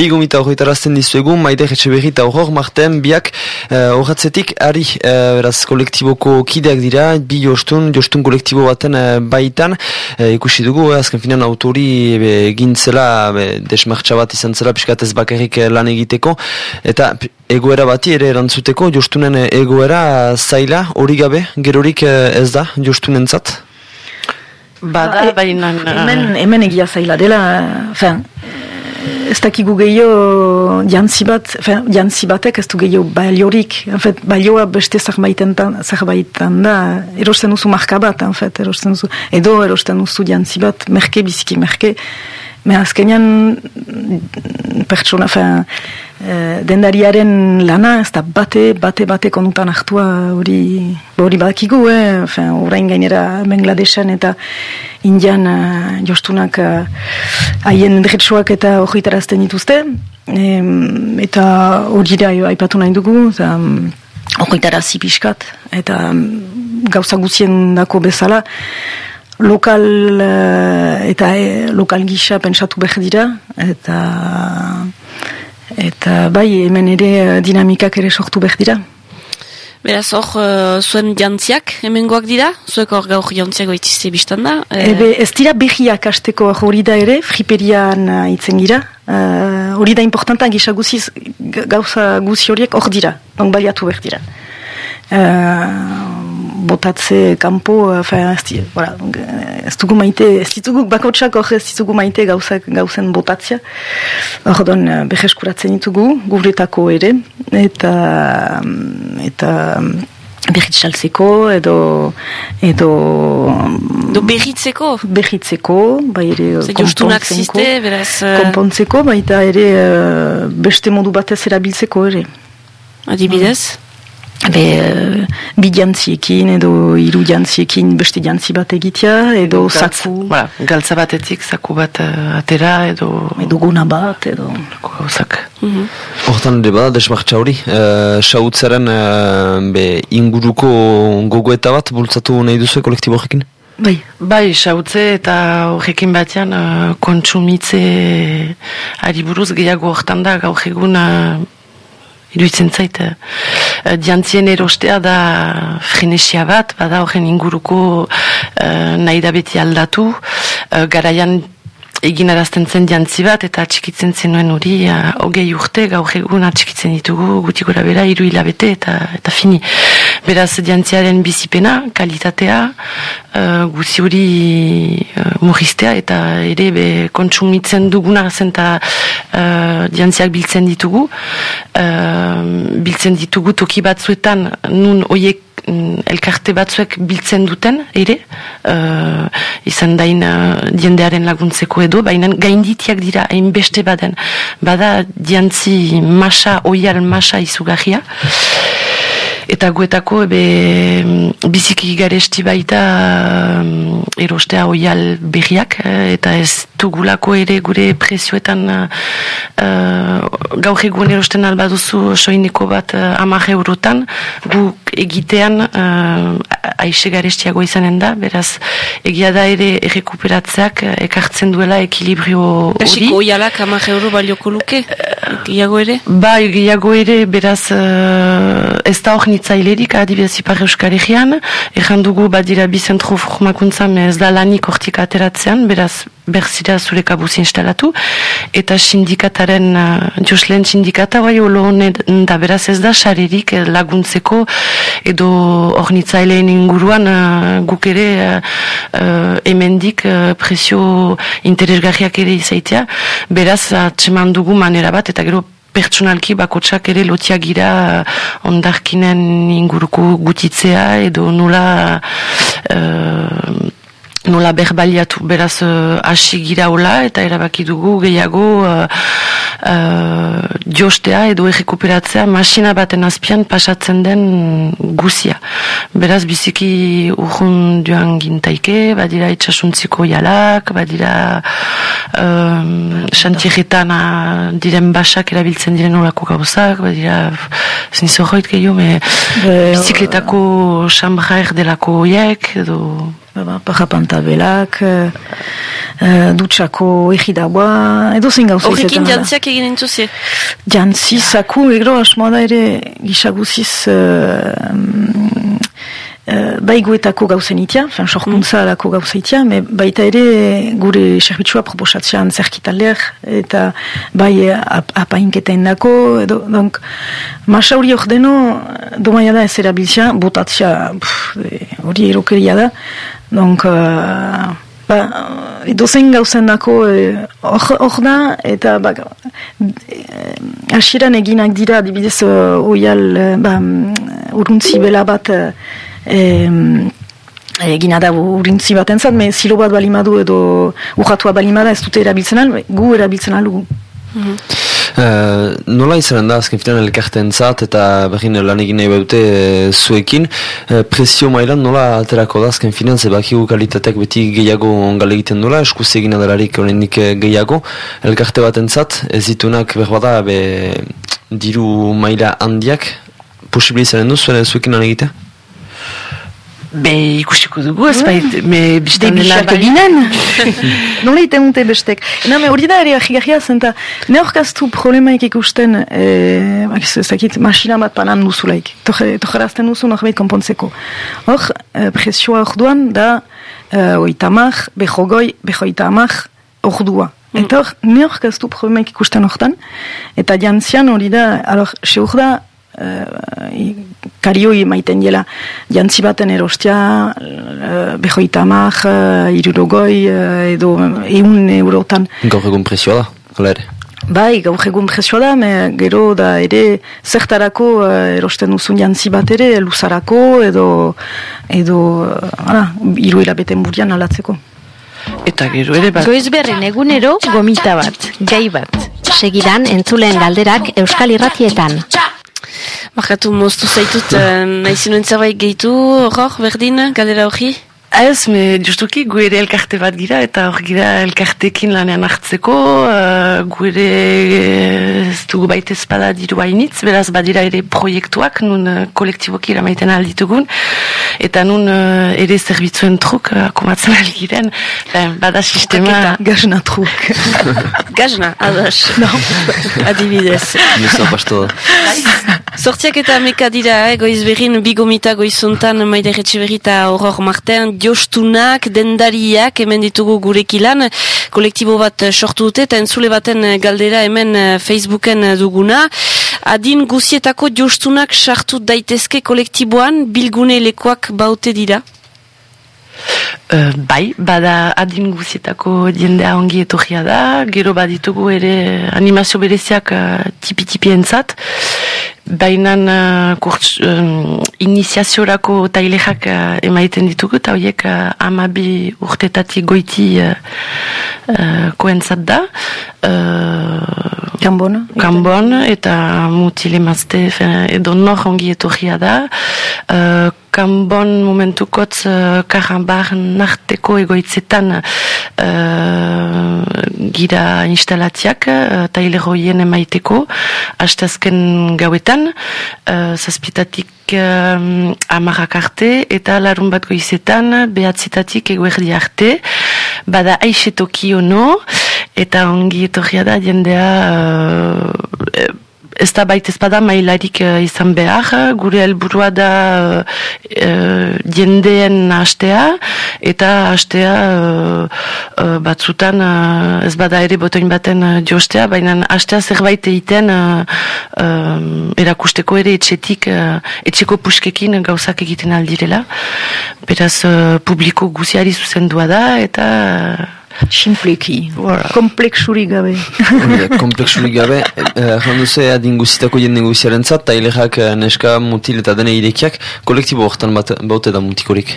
Bigomita horretarazten dizuegu, maide etxe berri eta horror marten biak horretzetik ari beraz kolektiboko kideak dira, bi jostun, jostun kolektibo baten baitan, ikusi dugu, azken finan autori egin zela, desmartxa bat izan zela, piskatez bakarrik lan egiteko, eta egoera bati ere erantzuteko, jostunen egoera zaila, hori gabe, gerorik ez da, jostunentzat? Bada, ba, baina... Hemen, hemen egia zaila dela, fin, ez dakigu gehiago jantzi bat, jantzi batek ez du gehiago baliorik, en fait, balioa beste zerbaitan da, erosten duzu marka bat, en fait, erosten duzu, edo erosten duzu jantzi bat, merke, biziki merke, me azkenean pertsona, fin, Eh, dendariaren lana, ez da bate, bate, bate konutan hartua hori hori badakigu, eh? orain gainera Bangladesan eta Indian uh, jostunak eh, haien uh, eta hori dituzte, eta hori da aipatu nahi dugu, hori zipiskat, eta um, gauza guzien dako bezala, lokal eta lokal gisa pentsatu behar dira, eta eta bai hemen ere eh, dinamikak ere sortu behar dira. Beraz hor, uh, zuen jantziak hemengoak dira? Zuek hor gaur jantziak goitizte biztan da? E... Ebe, ez dira behiak hasteko hori da ere, friperian uh, itzen gira. Hori uh, da importanta gisa guziz, gauza guzi horiek hor dira, donc baliatu behar dira. Uh, botatze kanpo, ez, voilà, ez dugu maite, ez ditugu bakotsak hor ez ditugu maite gauzak, gauzen botatzea. Hor don, eh, beheskuratzen ditugu, guretako ere, eta eta berritxaltzeko edo edo Do berritzeko? Berritzeko, bai ere konpontzeko, beraz... Eh, konpontzeko, baita ere eh, beste modu batez erabiltzeko ere. Adibidez? Be, uh, bi jantziekin edo hiru jantziekin beste jantzi bat egitea edo zaku. Voilà, galtza batetik zaku bat uh, atera edo... Edo guna bat edo... Gauzak. Mhm. Hortan mm -hmm. bada, desmartza hori, uh, sautzaren uh, inguruko gogoeta bat bultzatu nahi duzu kolektibo horrekin? Bai, bai, sautze eta horrekin batean uh, kontsumitze ari buruz gehiago hortan da gaur egun iruditzen zait, uh, diantzien erostea da frenesia bat, bada horren inguruko uh, nahi da beti aldatu, uh, garaian egin arazten zen jantzi bat, eta atxikitzen zenuen hori, hogei urte, gaur egun atxikitzen ditugu, guti gora bera, iru hilabete, eta, eta fini. Beraz, jantziaren bizipena, kalitatea, uh, guzi hori uh, eta ere be, kontsumitzen duguna zenta uh, jantziak biltzen ditugu. Uh, biltzen ditugu toki batzuetan, nun oiek elkarte batzuek biltzen duten, ere, uh, izan dain uh, diendearen laguntzeko edo, baina gainditiak dira, hain beste baden, bada diantzi masa, oial masa izugarria, eta guetako ebe biziki garesti baita um, erostea oial berriak eh, eta ez dugulako ere gure prezioetan uh, gaur egun erosten albaduzu soineko bat uh, amak eurotan guk egitean uh, aixe garestiago izanen da beraz egia da ere errekuperatzeak ekartzen duela ekilibrio hori Esiko oialak amak euro balioko luke gehiago ere? Ba, gehiago ere beraz uh, ez da hor nitzailerik adibidez ipar euskar egian, erran dugu badira bi zentro formakuntza ez da lanik hortik ateratzean, beraz berzira zure kabuz instalatu, eta sindikataren, uh, joslen sindikata bai olo da beraz ez da saririk eh, laguntzeko edo hor nitzaileen inguruan uh, guk ere uh, emendik uh, presio interesgarriak ere izaitea, beraz atseman dugu manera bat, eta gero pertsonalki bakotsak ere lotia gira ondarkinen inguruko gutitzea edo nola uh, nola berbaliatu beraz uh, hasi gira hola eta erabaki dugu gehiago uh, uh, jostea edo errekuperatzea masina baten azpian pasatzen den guzia. Beraz biziki urrun duan gintaike, badira itxasuntziko jalak, badira um, uh, diren basak erabiltzen diren horako gauzak, badira zinizo joit gehiago, me bizikletako xambra erdelako oiek, edo ba, parrapantabelak, uh, uh, dutxako egidagoa, edo zein gauza Horrekin jantziak egin entzuzi? Jantzi, zaku, egro, asmoa da ere, gisaguziz, uh, uh, baiguetako gauzen itia, fin, sorkuntza mm. gauza itia, me baita ere gure servitsua proposatzean zerkitaldeak, eta bai ap apainketen dako, edo, donk, masa hori hor deno, domaia da ez erabiltzea, botatzea, hori erokeria da, donk, uh, ba, edozen gauzen dako hor da, eta ba, asiran eginak dira, dibidez, uh, oial, ba, uruntzi bela bat, egina da urintzi bat entzat, me zilo bat balimadu edo urratua balimada ez dute erabiltzen al, gu erabiltzen alugu. Mm nola izan da azken filan elkarten zat eta behin lan egin nahi baute e, zuekin? E, presio mailan nola aterako da azken filan ze bakigu kalitateak beti gehiago ongal egiten dola eskuz egin adalarik horrendik gehiago. Elkarte bat entzat ez ditunak berbada be, diru maila handiak posible izan du zuen zuekin lan egitea? Be ikusiko dugu, ez bai, me biztan dela ginen. Nola ite unte bestek. Na, me hori da ere ahigarria zenta, ne horkaztu problemaik ikusten, eh, zakit, masina bat panan duzulaik. Tojerazten duzu norbait konpontzeko. Hor, eh, presioa hor duan, da, eh, oitamak, behogoi, behoita amak, hor dua. Mm. Eta hor, ne horkaztu problemaik ikusten hortan, eta jantzian hori da, alor, se hor da, uh, karioi maiten jela jantzi baten erostia uh, behoita amak, uh, irurogoi uh, edo eun eurotan. Gaur egun presioa da, gala ere? Bai, gaur egun presioa da, me, gero da ere zertarako erosten duzun jantzi bat ere, luzarako edo edo uh, iru hilabeten burian alatzeko. Eta gero ere bat Goiz berrin egunero gomita bat, gai bat. Segidan entzulen galderak Euskal Irratietan Markatu moztu zaitut, uh, nahi zinuen zerbait gehitu, hor, berdin, galera hori? Ez, me justuki gu ere elkarte bat gira eta hor gira elkartekin lanean hartzeko, uh, gu ere ez dugu baita espada diru hainitz, beraz badira ere proiektuak nun uh, kolektiboki ramaiten alditugun, eta nun uh, ere zerbitzuen truk uh, akomatzen algiren, ben, bada sistema... Gazna truk. Gazna, adas. No. Adibidez. Nisa pasto da. Sortziak eta meka dira, eh, goiz berrin, bigomita goizuntan, maider etxe horror martean, jostunak, dendariak, hemen ditugu gurekilan, kolektibo bat sortu dute, eta entzule baten galdera hemen eh, Facebooken duguna. Adin guzietako jostunak sartu daitezke kolektiboan, bilgune lekoak baute dira? Uh, bai, bada adin guzietako jendea ongi etorria da, gero baditugu ere animazio bereziak uh, tipi-tipi entzat, baina uh, iniziaziorako tailexak uh, emaiten ditugu, eta horiek uh, amabi urtetatik goiti uh, uh, koentzat da. Uh, Kambon. Kambon, eta mutile mazte, edo nor ongi etorria da. Uh, Kambon momentukotz uh, karambar narteko egoitzetan uh, gira instalatiak uh, taileroien emaiteko, hastazken gauetan, goizetan, uh, zazpitatik uh, amarrak arte, eta larun bat goizetan, behatzitatik eguerdi arte, bada aixetoki ono, eta ongi etorria da jendea uh, ez da baita ezpada mailarik uh, izan behar, gure helburua da uh, jendeen hastea, eta hastea uh, batzutan uh, ez bada ere botoin baten uh, jostea, baina hastea zerbait egiten uh, erakusteko ere etxetik, uh, etxeko puskekin gauzak egiten aldirela. Beraz, uh, publiko guziari zuzendua da, eta... Simpleki, kompleksurik gabe. kompleksurik gabe, jandu ze adinguzitako jende guziaren zat, tailerak eh, neska mutil eta dene irekiak, kolektibo horretan baute da mutikorik.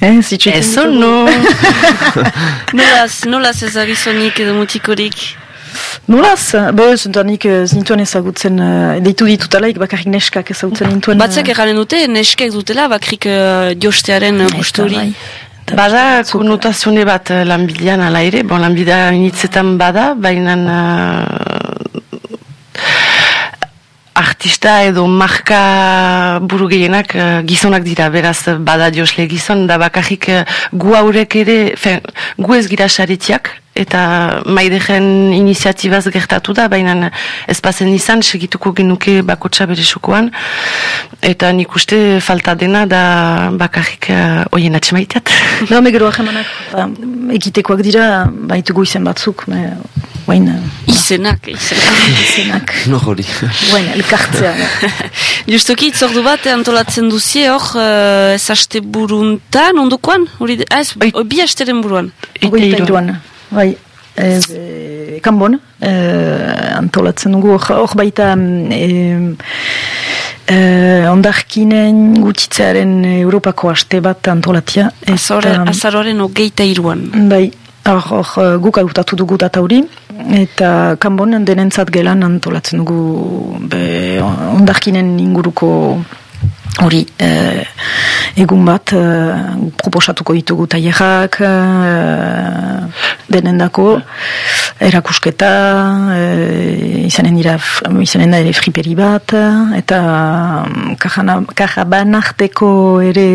Eh, zitsuetan. Eso no. nolaz, nolaz ez agizonik edo mutikorik? Nolaz, bo, zentuanik zintuan ezagutzen, uh, deitu ditutalaik bakarrik neskak ezagutzen nintuen. Batzak erranen dute, neskak dutela, bakrik uh, jostearen uh. Bada konnotazione bat eh, lanbidean ala ere, bon, lanbidean initzetan bada, baina uh, artista edo marka buru gehienak eh, gizonak dira, beraz bada josle gizon, da bakarrik uh, gu haurek ere, fe, gu ez gira saritiak, eta maidegen iniziatibaz gertatu da, baina ez pasen izan, segituko genuke bakotsa bere sukoan, eta nik uste falta dena da bakarrik uh, oien atxemaiteat. No, megero ahemanak, ba, egitekoak dira, baitugu izen batzuk, me, bain, Izenak, izenak. izenak. No hori. Bain, elkartzea. Justoki, itzordu bat antolatzen duzie hor, uh, ez haste buruntan, ondokoan? Hori, de- ah, ez, Oi. o, bi hasteren buruan. Hogeita iruan. Bai, ez, e, kanbon, e, antolatzen dugu, hor- baita e, e, ondarkinen gutitzearen Europako aste bat antolatia. Azore, azaroaren hogeita iruan. Bai, hor, hor guk hautatu dugu data hori, eta kanbon denentzat gelan antolatzen dugu be, ondarkinen inguruko hori eh, egun bat eh, proposatuko ditugu tailerak eh, denendako erakusketa eh, izanen dira izanen da ere friperi bat eta mm, kajana- kajaban arteko ere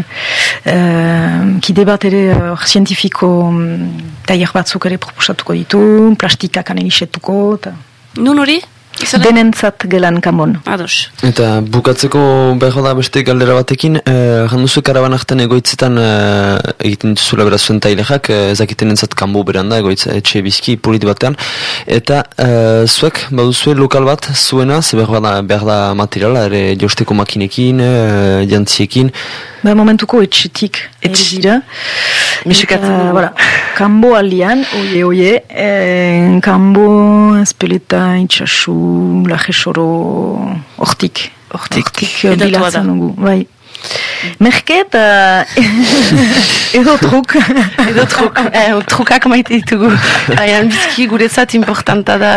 eh, kide bat ere eh, zientifiko mm, tailer batzuk ere proposatuko ditu plastikak analisetuko eta Nun hori? Izan denentzat gelan kamon Ados. Eta bukatzeko behar da beste galdera batekin, eh, janduzu karaban artean egoitzetan eh, egiten duzula beraz zuen tailexak, eh, ezakiten entzat kanbo beran da, egoitza etxe bizki polit batean, eta eh, zuek baduzue lokal bat zuena, ze behar da, behar da materiala, ere josteko makinekin, eh, jantziekin, Ba, momentuko etxetik Eta, dugu. voilà, kanbo aldian, oie, oie, eh, kanbo, espeleta, itxasu, lajesoro, hortik. Hortik. Edatua bilatzen da. dugu, bai. Merke eta edo truk. Edo truk, eh, trukak maite ditugu. Aian bizki guretzat importanta da,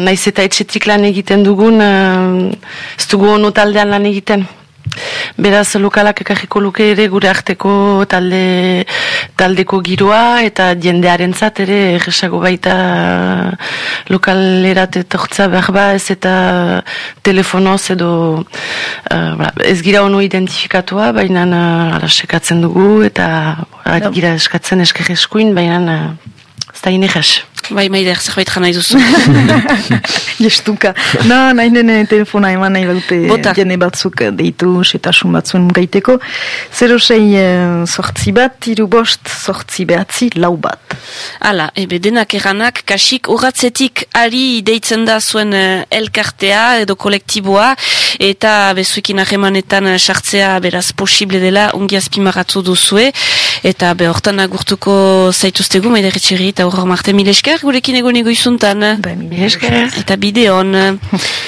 naiz eta etxetik lan egiten dugun, eh, ez dugu ono taldean lan egiten. Beraz, lokalak ekarriko luke ere gure arteko talde, taldeko giroa eta jendearentzat ere erresago baita lokalerat etortza behar ba ez eta telefonoz edo uh, ez gira ono identifikatua, baina uh, ala sekatzen dugu eta gira eskatzen esker eskuin, baina uh, ez da. Bai, maider, zerbait jana duzu. Jestuka. Na, nahi nene telefona eman nahi baute Bota. jene batzuk deitu, setasun batzuen gaiteko. 06 eh, sortzi bat, iru bost, sortzi behatzi, lau bat. Hala, ebe denak eranak, kasik urratzetik ari deitzen da zuen eh, elkartea edo kolektiboa, eta bezuekin ahemanetan eh, sartzea beraz posible dela ongi azpimarratu duzue, eta be hortan agurtuko zaituztegu, maideretxerri eta horro marte milesker, gurekin egon egoizuntan. Ba, mila Esker. Eta bideon.